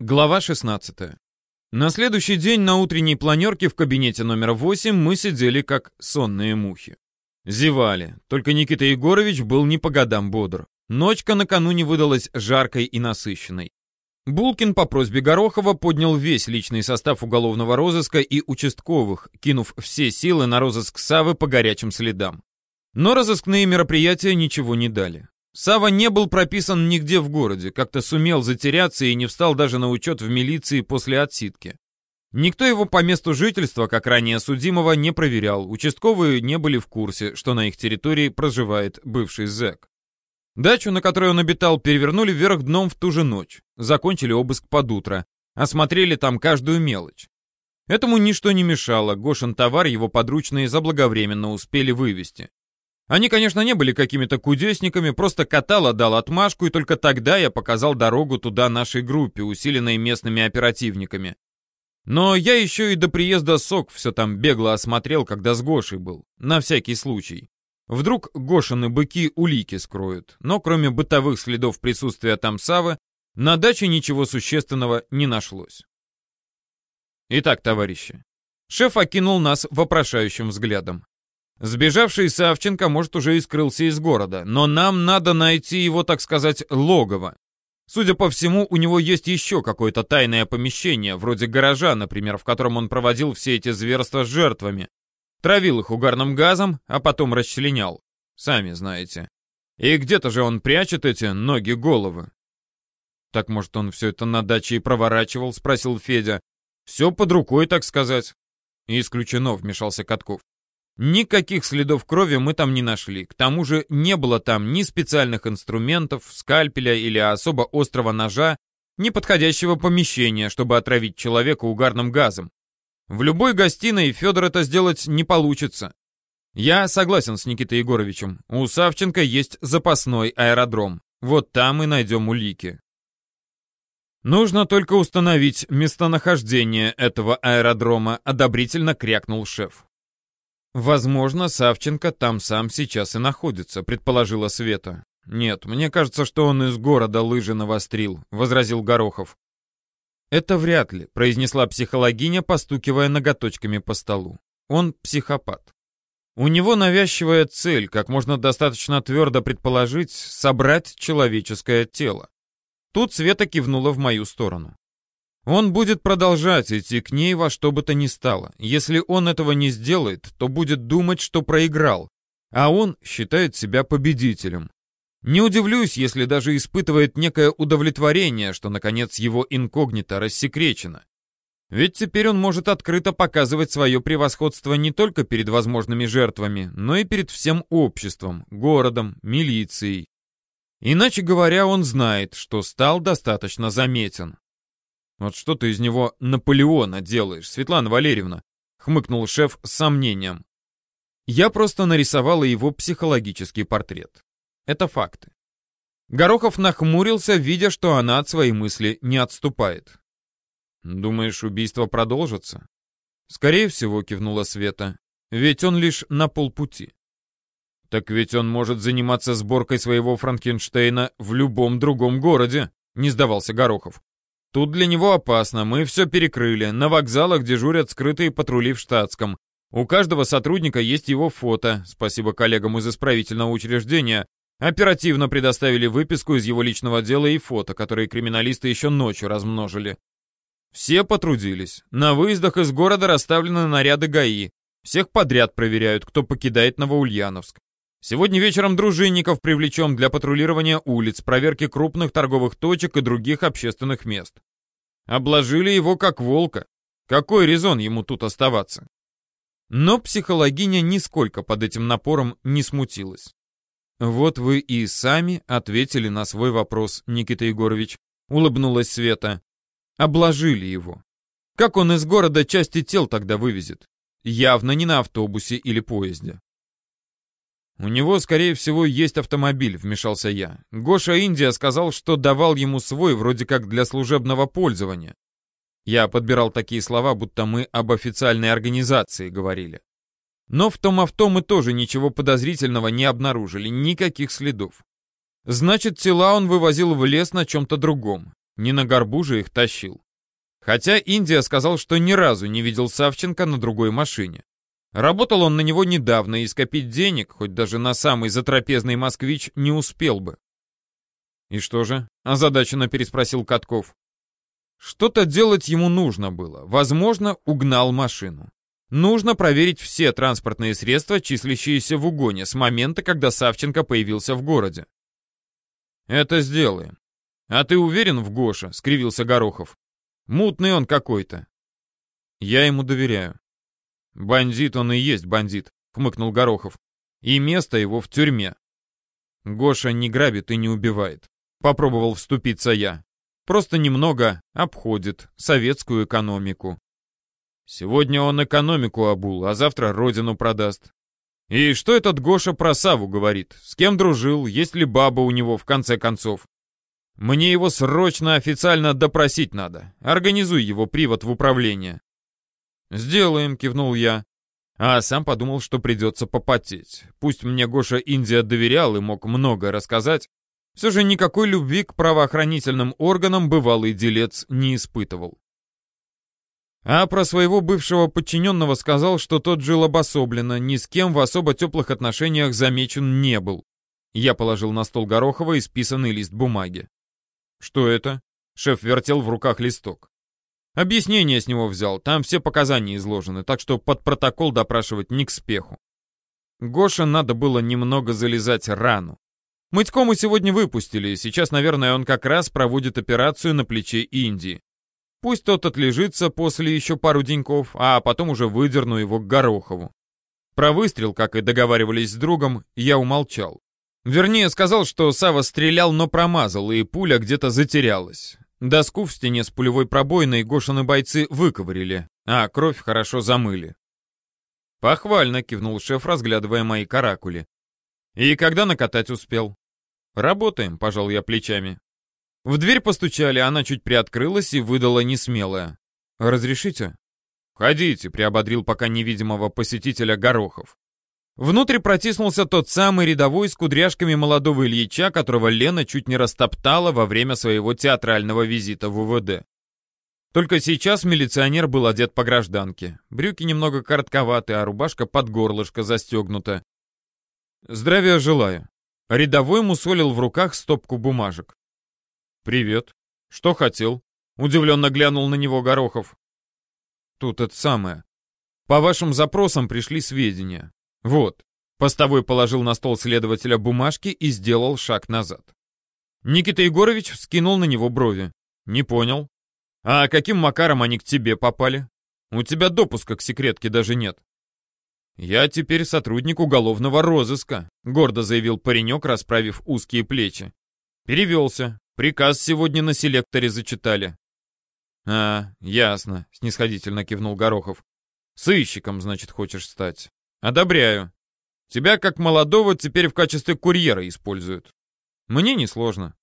Глава 16. На следующий день на утренней планерке в кабинете номер 8 мы сидели как сонные мухи. Зевали, только Никита Егорович был не по годам бодр. Ночка накануне выдалась жаркой и насыщенной. Булкин по просьбе Горохова поднял весь личный состав уголовного розыска и участковых, кинув все силы на розыск Савы по горячим следам. Но розыскные мероприятия ничего не дали. Сава не был прописан нигде в городе, как-то сумел затеряться и не встал даже на учет в милиции после отсидки. Никто его по месту жительства, как ранее судимого, не проверял. Участковые не были в курсе, что на их территории проживает бывший зэк. Дачу, на которой он обитал, перевернули вверх дном в ту же ночь. Закончили обыск под утро. Осмотрели там каждую мелочь. Этому ничто не мешало. Гошин товар его подручные заблаговременно успели вывести. Они, конечно, не были какими-то кудесниками, просто Катала дал отмашку, и только тогда я показал дорогу туда нашей группе, усиленной местными оперативниками. Но я еще и до приезда СОК все там бегло осмотрел, когда с Гошей был, на всякий случай. Вдруг Гошины быки улики скроют, но кроме бытовых следов присутствия там Савы, на даче ничего существенного не нашлось. Итак, товарищи, шеф окинул нас вопрошающим взглядом. Сбежавший Савченко, может, уже и скрылся из города, но нам надо найти его, так сказать, логово. Судя по всему, у него есть еще какое-то тайное помещение, вроде гаража, например, в котором он проводил все эти зверства с жертвами. Травил их угарным газом, а потом расчленял. Сами знаете. И где-то же он прячет эти ноги-головы. Так, может, он все это на даче и проворачивал, спросил Федя. Все под рукой, так сказать. исключено, вмешался Катков. Никаких следов крови мы там не нашли. К тому же не было там ни специальных инструментов, скальпеля или особо острого ножа, ни подходящего помещения, чтобы отравить человека угарным газом. В любой гостиной Федор это сделать не получится. Я согласен с Никитой Егоровичем. У Савченко есть запасной аэродром. Вот там и найдем улики. Нужно только установить местонахождение этого аэродрома, одобрительно крякнул шеф. «Возможно, Савченко там сам сейчас и находится», — предположила Света. «Нет, мне кажется, что он из города лыжи навострил», — возразил Горохов. «Это вряд ли», — произнесла психологиня, постукивая ноготочками по столу. «Он психопат. У него навязчивая цель, как можно достаточно твердо предположить, собрать человеческое тело». Тут Света кивнула в мою сторону. Он будет продолжать идти к ней во что бы то ни стало. Если он этого не сделает, то будет думать, что проиграл, а он считает себя победителем. Не удивлюсь, если даже испытывает некое удовлетворение, что, наконец, его инкогнито рассекречено. Ведь теперь он может открыто показывать свое превосходство не только перед возможными жертвами, но и перед всем обществом, городом, милицией. Иначе говоря, он знает, что стал достаточно заметен. «Вот что ты из него Наполеона делаешь, Светлана Валерьевна?» — хмыкнул шеф с сомнением. «Я просто нарисовала его психологический портрет. Это факты». Горохов нахмурился, видя, что она от своей мысли не отступает. «Думаешь, убийство продолжится?» «Скорее всего», — кивнула Света. «Ведь он лишь на полпути». «Так ведь он может заниматься сборкой своего Франкенштейна в любом другом городе», — не сдавался Горохов. Тут для него опасно, мы все перекрыли. На вокзалах дежурят скрытые патрули в штатском. У каждого сотрудника есть его фото. Спасибо коллегам из исправительного учреждения. Оперативно предоставили выписку из его личного дела и фото, которые криминалисты еще ночью размножили. Все потрудились. На выездах из города расставлены наряды ГАИ. Всех подряд проверяют, кто покидает Новоульяновск. Сегодня вечером дружинников привлечем для патрулирования улиц, проверки крупных торговых точек и других общественных мест. Обложили его как волка. Какой резон ему тут оставаться? Но психологиня нисколько под этим напором не смутилась. «Вот вы и сами ответили на свой вопрос, Никита Егорович», — улыбнулась Света. «Обложили его. Как он из города части тел тогда вывезет? Явно не на автобусе или поезде». «У него, скорее всего, есть автомобиль», — вмешался я. Гоша Индия сказал, что давал ему свой, вроде как для служебного пользования. Я подбирал такие слова, будто мы об официальной организации говорили. Но в том авто мы тоже ничего подозрительного не обнаружили, никаких следов. Значит, тела он вывозил в лес на чем-то другом. Не на горбу же их тащил. Хотя Индия сказал, что ни разу не видел Савченко на другой машине. Работал он на него недавно, и скопить денег, хоть даже на самый затрапезный москвич, не успел бы. «И что же?» — озадаченно переспросил Катков. Что-то делать ему нужно было. Возможно, угнал машину. Нужно проверить все транспортные средства, числящиеся в угоне, с момента, когда Савченко появился в городе. «Это сделаем. А ты уверен в Гоше?» — скривился Горохов. «Мутный он какой-то». «Я ему доверяю». «Бандит он и есть бандит», — хмыкнул Горохов. «И место его в тюрьме». «Гоша не грабит и не убивает», — попробовал вступиться я. «Просто немного обходит советскую экономику». Сегодня он экономику обул, а завтра родину продаст. И что этот Гоша про Саву говорит? С кем дружил? Есть ли баба у него в конце концов? Мне его срочно официально допросить надо. Организуй его привод в управление. Сделаем, кивнул я. А сам подумал, что придется попотеть. Пусть мне Гоша Индия доверял и мог много рассказать, все же никакой любви к правоохранительным органам бывалый делец не испытывал. А про своего бывшего подчиненного сказал, что тот жил обособленно, ни с кем в особо теплых отношениях замечен не был. Я положил на стол Горохова исписанный лист бумаги. «Что это?» Шеф вертел в руках листок. Объяснение с него взял, там все показания изложены, так что под протокол допрашивать не к спеху. Гоше надо было немного залезать рану. Мытько мы сегодня выпустили, сейчас, наверное, он как раз проводит операцию на плече Индии. Пусть тот отлежится после еще пару деньков, а потом уже выдерну его к Горохову. Про выстрел, как и договаривались с другом, я умолчал. Вернее, сказал, что Сава стрелял, но промазал, и пуля где-то затерялась. Доску в стене с пулевой пробоиной Гошины бойцы выковырили, а кровь хорошо замыли. «Похвально», — кивнул шеф, разглядывая мои каракули. «И когда накатать успел?» «Работаем», — пожал я плечами. В дверь постучали, она чуть приоткрылась и выдала несмелая. «Разрешите?» «Входите», — приободрил пока невидимого посетителя Горохов. Внутрь протиснулся тот самый рядовой с кудряшками молодого Ильича, которого Лена чуть не растоптала во время своего театрального визита в УВД. Только сейчас милиционер был одет по гражданке. Брюки немного коротковаты, а рубашка под горлышко застегнута. «Здравия желаю». Рядовой мусолил в руках стопку бумажек. «Привет. Что хотел?» — удивленно глянул на него Горохов. «Тут это самое. По вашим запросам пришли сведения. Вот». Постовой положил на стол следователя бумажки и сделал шаг назад. Никита Егорович вскинул на него брови. «Не понял. А каким макаром они к тебе попали? У тебя допуска к секретке даже нет». «Я теперь сотрудник уголовного розыска», — гордо заявил паренек, расправив узкие плечи. «Перевелся. Приказ сегодня на селекторе зачитали. А, ясно, снисходительно кивнул Горохов. Сыщиком, значит, хочешь стать. Одобряю. Тебя, как молодого, теперь в качестве курьера используют. Мне несложно.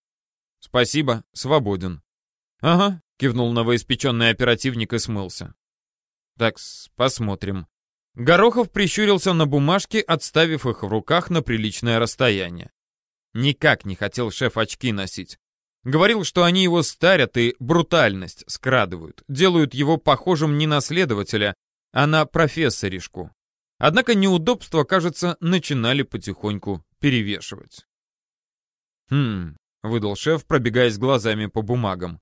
Спасибо, свободен. Ага, кивнул новоиспеченный оперативник и смылся. Так, посмотрим. Горохов прищурился на бумажки, отставив их в руках на приличное расстояние. Никак не хотел шеф очки носить. Говорил, что они его старят и брутальность скрадывают, делают его похожим не на следователя, а на профессоришку. Однако неудобства, кажется, начинали потихоньку перевешивать. «Хм», — выдал шеф, пробегаясь глазами по бумагам.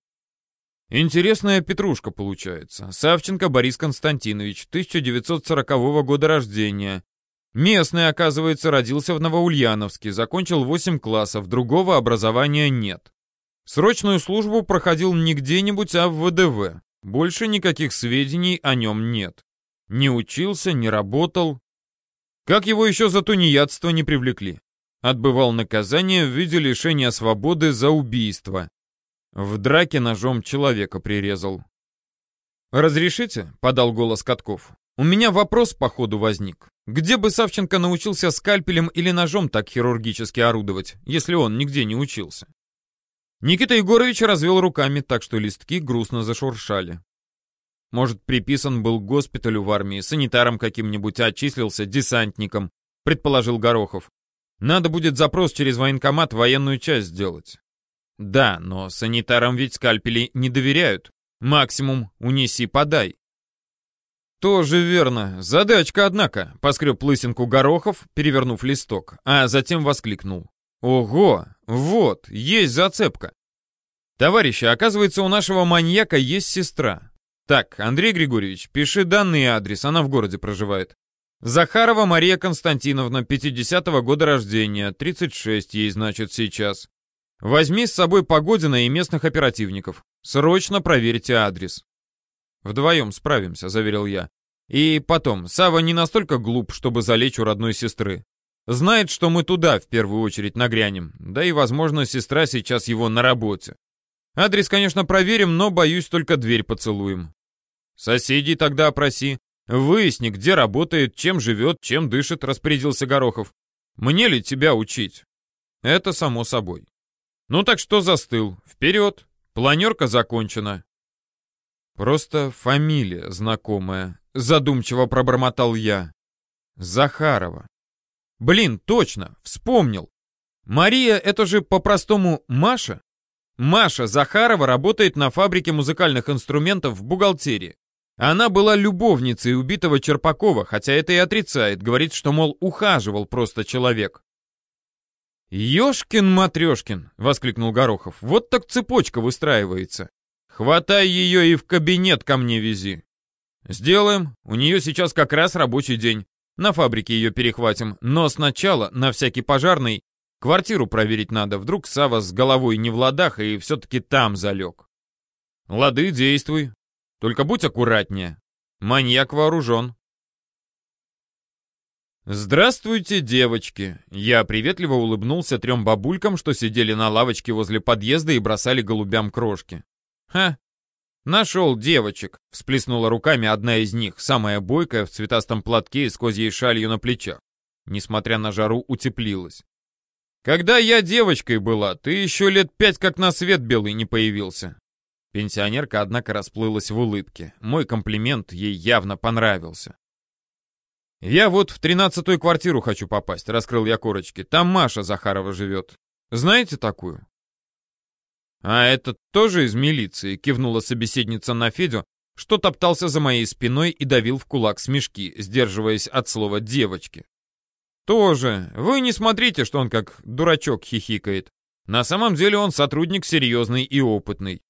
«Интересная петрушка получается. Савченко Борис Константинович, 1940 года рождения. Местный, оказывается, родился в Новоульяновске, закончил 8 классов, другого образования нет. Срочную службу проходил не где-нибудь, а в ВДВ. Больше никаких сведений о нем нет. Не учился, не работал. Как его еще за тунеядство не привлекли? Отбывал наказание в виде лишения свободы за убийство. В драке ножом человека прирезал. «Разрешите?» — подал голос Катков. «У меня вопрос по ходу возник. Где бы Савченко научился скальпелем или ножом так хирургически орудовать, если он нигде не учился?» Никита Егорович развел руками, так что листки грустно зашуршали. Может, приписан был к госпиталю в армии, санитаром каким-нибудь, отчислился десантником, предположил Горохов. Надо будет запрос через военкомат военную часть сделать. Да, но санитарам ведь скальпели не доверяют. Максимум унеси-подай. Тоже верно. Задачка, однако. Поскреб лысинку Горохов, перевернув листок, а затем воскликнул. Ого, вот, есть зацепка. Товарищи, оказывается, у нашего маньяка есть сестра. Так, Андрей Григорьевич, пиши данный адрес, она в городе проживает. Захарова Мария Константиновна, 50-го года рождения, 36 ей, значит, сейчас. Возьми с собой Погодина и местных оперативников. Срочно проверьте адрес. Вдвоем справимся, заверил я. И потом, Сава не настолько глуп, чтобы залечь у родной сестры. Знает, что мы туда в первую очередь нагрянем. Да и, возможно, сестра сейчас его на работе. Адрес, конечно, проверим, но, боюсь, только дверь поцелуем. Соседей тогда опроси. Выясни, где работает, чем живет, чем дышит, распорядился Горохов. Мне ли тебя учить? Это само собой. Ну так что застыл? Вперед! Планерка закончена. Просто фамилия знакомая, задумчиво пробормотал я. Захарова. Блин, точно, вспомнил. Мария, это же по-простому Маша? Маша Захарова работает на фабрике музыкальных инструментов в бухгалтерии. Она была любовницей убитого Черпакова, хотя это и отрицает, говорит, что, мол, ухаживал просто человек. «Ешкин-матрешкин!» — воскликнул Горохов. «Вот так цепочка выстраивается. Хватай ее и в кабинет ко мне вези». «Сделаем. У нее сейчас как раз рабочий день. На фабрике ее перехватим. Но сначала, на всякий пожарный, квартиру проверить надо. Вдруг Сава с головой не в ладах и все-таки там залег». «Лады, действуй. Только будь аккуратнее. Маньяк вооружен. «Здравствуйте, девочки!» Я приветливо улыбнулся трем бабулькам, что сидели на лавочке возле подъезда и бросали голубям крошки. «Ха! Нашел девочек!» — всплеснула руками одна из них, самая бойкая в цветастом платке и с козьей шалью на плечах. Несмотря на жару, утеплилась. «Когда я девочкой была, ты еще лет пять как на свет белый не появился. Пенсионерка, однако, расплылась в улыбке. Мой комплимент ей явно понравился. «Я вот в тринадцатую квартиру хочу попасть», — раскрыл я корочки. «Там Маша Захарова живет. Знаете такую?» «А это тоже из милиции», — кивнула собеседница на Федю, что топтался за моей спиной и давил в кулак смешки, сдерживаясь от слова «девочки». «Тоже. Вы не смотрите, что он как дурачок хихикает. На самом деле он сотрудник серьезный и опытный.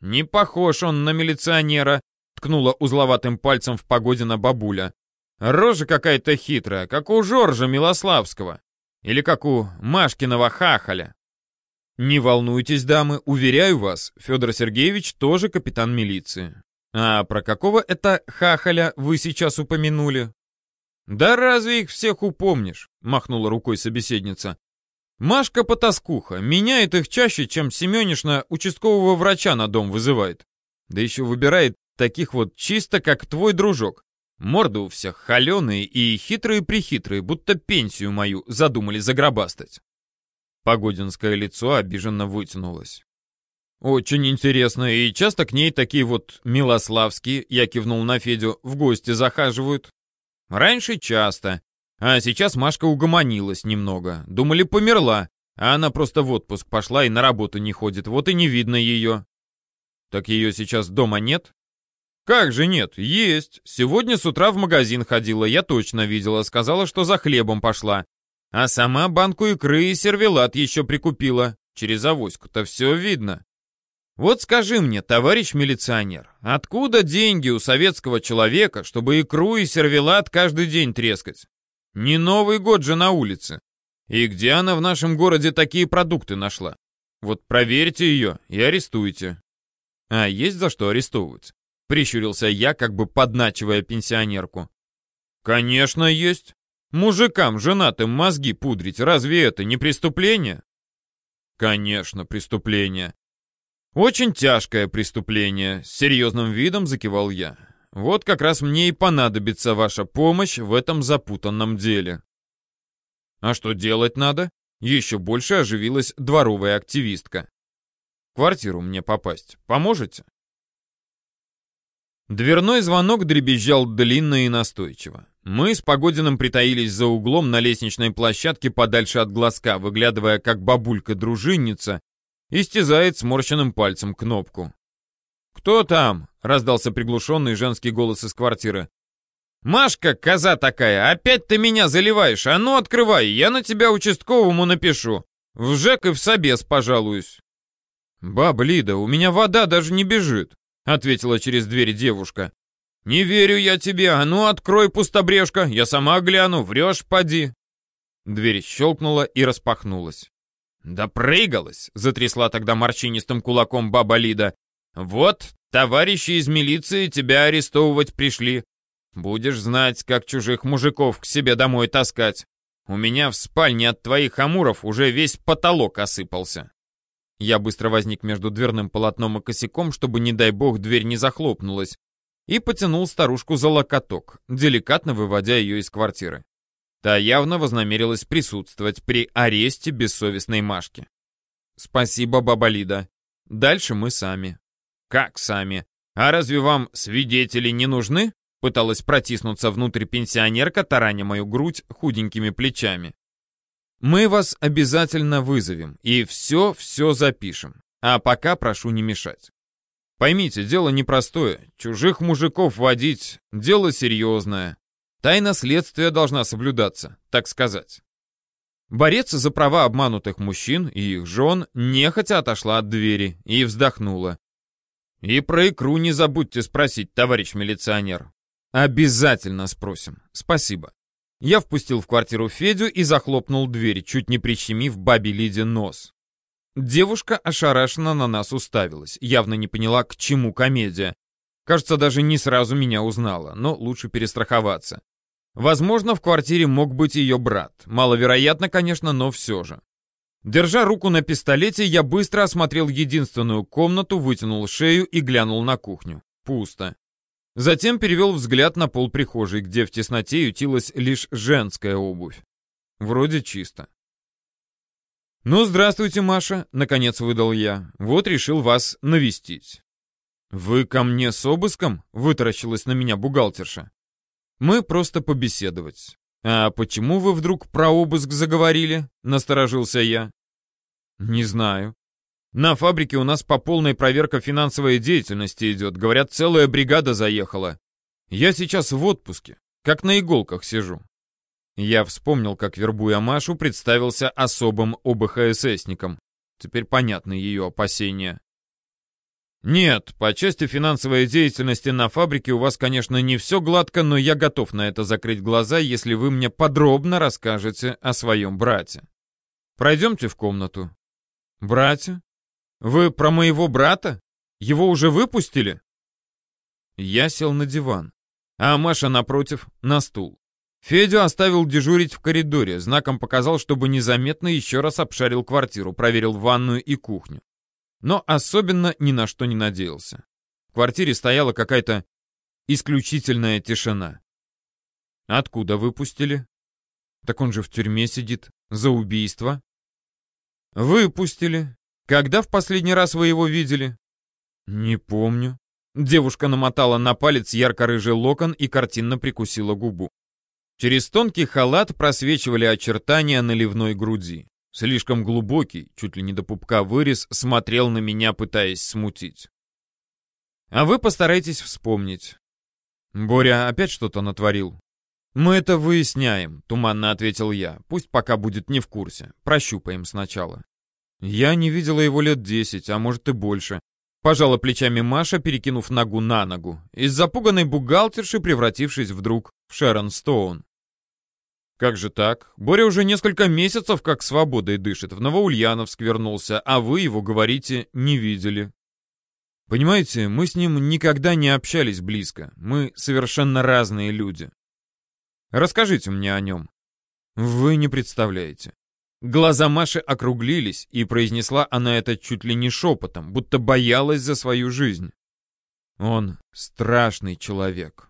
«Не похож он на милиционера», — ткнула узловатым пальцем в Погодина бабуля. «Рожа какая-то хитрая, как у Жоржа Милославского. Или как у Машкиного хахаля». «Не волнуйтесь, дамы, уверяю вас, Федор Сергеевич тоже капитан милиции». «А про какого это хахаля вы сейчас упомянули?» «Да разве их всех упомнишь?» — махнула рукой собеседница. Машка потаскуха, меняет их чаще, чем Семенишна участкового врача на дом вызывает. Да еще выбирает таких вот чисто, как твой дружок. Морды у всех холеные и хитрые-прихитрые, будто пенсию мою задумали загробастать. Погодинское лицо обиженно вытянулось. «Очень интересно, и часто к ней такие вот милославские, я кивнул на Федю, в гости захаживают?» «Раньше часто, а сейчас Машка угомонилась немного. Думали, померла, а она просто в отпуск пошла и на работу не ходит, вот и не видно ее. Так ее сейчас дома нет? Как же нет? Есть. Сегодня с утра в магазин ходила, я точно видела, сказала, что за хлебом пошла. А сама банку икры и сервелат еще прикупила. Через авоську-то все видно. Вот скажи мне, товарищ милиционер, откуда деньги у советского человека, чтобы икру и сервелат каждый день трескать? Не Новый год же на улице. И где она в нашем городе такие продукты нашла? Вот проверьте ее и арестуйте. А есть за что арестовывать? Прищурился я, как бы подначивая пенсионерку. Конечно, есть. Мужикам, женатым мозги пудрить, разве это не преступление? Конечно, преступление. Очень тяжкое преступление, с серьезным видом закивал я. Вот как раз мне и понадобится ваша помощь в этом запутанном деле. А что делать надо? Еще больше оживилась дворовая активистка. В квартиру мне попасть. Поможете? Дверной звонок дребезжал длинно и настойчиво. Мы с Погодиным притаились за углом на лестничной площадке подальше от глазка, выглядывая, как бабулька-дружинница и стязает сморщенным пальцем кнопку. «Кто там?» — раздался приглушенный женский голос из квартиры. «Машка, коза такая, опять ты меня заливаешь! А ну, открывай, я на тебя участковому напишу. В ЖЭК и в собес пожалуюсь». «Баба Лида, у меня вода даже не бежит», — ответила через дверь девушка. «Не верю я тебе, а ну открой, пустобрежка, я сама гляну, врешь, поди». Дверь щелкнула и распахнулась. «Да прыгалась!» — затрясла тогда морщинистым кулаком баба Лида. «Вот, товарищи из милиции тебя арестовывать пришли. Будешь знать, как чужих мужиков к себе домой таскать. У меня в спальне от твоих амуров уже весь потолок осыпался». Я быстро возник между дверным полотном и косяком, чтобы, не дай бог, дверь не захлопнулась, и потянул старушку за локоток, деликатно выводя ее из квартиры. Та явно вознамерилась присутствовать при аресте бессовестной Машки. «Спасибо, баба Лида. Дальше мы сами». «Как сами? А разве вам свидетели не нужны?» Пыталась протиснуться внутрь пенсионерка, тараня мою грудь худенькими плечами. «Мы вас обязательно вызовем и все-все запишем. А пока прошу не мешать. Поймите, дело непростое. Чужих мужиков водить — дело серьезное. Тайна следствия должна соблюдаться, так сказать. Борец за права обманутых мужчин и их жен нехотя отошла от двери и вздохнула. «И про икру не забудьте спросить, товарищ милиционер». «Обязательно спросим. Спасибо». Я впустил в квартиру Федю и захлопнул дверь, чуть не прищемив бабе Лиде нос. Девушка ошарашенно на нас уставилась, явно не поняла, к чему комедия. Кажется, даже не сразу меня узнала, но лучше перестраховаться. Возможно, в квартире мог быть ее брат. Маловероятно, конечно, но все же. Держа руку на пистолете, я быстро осмотрел единственную комнату, вытянул шею и глянул на кухню. Пусто. Затем перевел взгляд на пол прихожей, где в тесноте ютилась лишь женская обувь. Вроде чисто. «Ну, здравствуйте, Маша», — наконец выдал я. «Вот решил вас навестить». «Вы ко мне с обыском?» — вытаращилась на меня бухгалтерша. Мы просто побеседовать. А почему вы вдруг про обыск заговорили? Насторожился я. Не знаю. На фабрике у нас по полной проверка финансовой деятельности идет. Говорят, целая бригада заехала. Я сейчас в отпуске, как на иголках сижу. Я вспомнил, как, вербуя Машу, представился особым ОБХССником. Теперь понятны ее опасения. «Нет, по части финансовой деятельности на фабрике у вас, конечно, не все гладко, но я готов на это закрыть глаза, если вы мне подробно расскажете о своем брате. Пройдемте в комнату». «Братья? Вы про моего брата? Его уже выпустили?» Я сел на диван, а Маша напротив — на стул. Федю оставил дежурить в коридоре, знаком показал, чтобы незаметно еще раз обшарил квартиру, проверил ванную и кухню но особенно ни на что не надеялся. В квартире стояла какая-то исключительная тишина. Откуда выпустили? Так он же в тюрьме сидит. За убийство. Выпустили. Когда в последний раз вы его видели? Не помню. Девушка намотала на палец ярко-рыжий локон и картинно прикусила губу. Через тонкий халат просвечивали очертания наливной груди. Слишком глубокий, чуть ли не до пупка вырез, смотрел на меня, пытаясь смутить. А вы постарайтесь вспомнить. Боря опять что-то натворил. Мы это выясняем, туманно ответил я. Пусть пока будет не в курсе. Прощупаем сначала. Я не видела его лет десять, а может и больше. Пожала плечами Маша, перекинув ногу на ногу, из запуганной бухгалтерши превратившись вдруг в Шерон Стоун. «Как же так? Боря уже несколько месяцев как свободой дышит, в Новоульяновск вернулся, а вы его, говорите, не видели». «Понимаете, мы с ним никогда не общались близко. Мы совершенно разные люди. Расскажите мне о нем». «Вы не представляете». Глаза Маши округлились, и произнесла она это чуть ли не шепотом, будто боялась за свою жизнь. «Он страшный человек».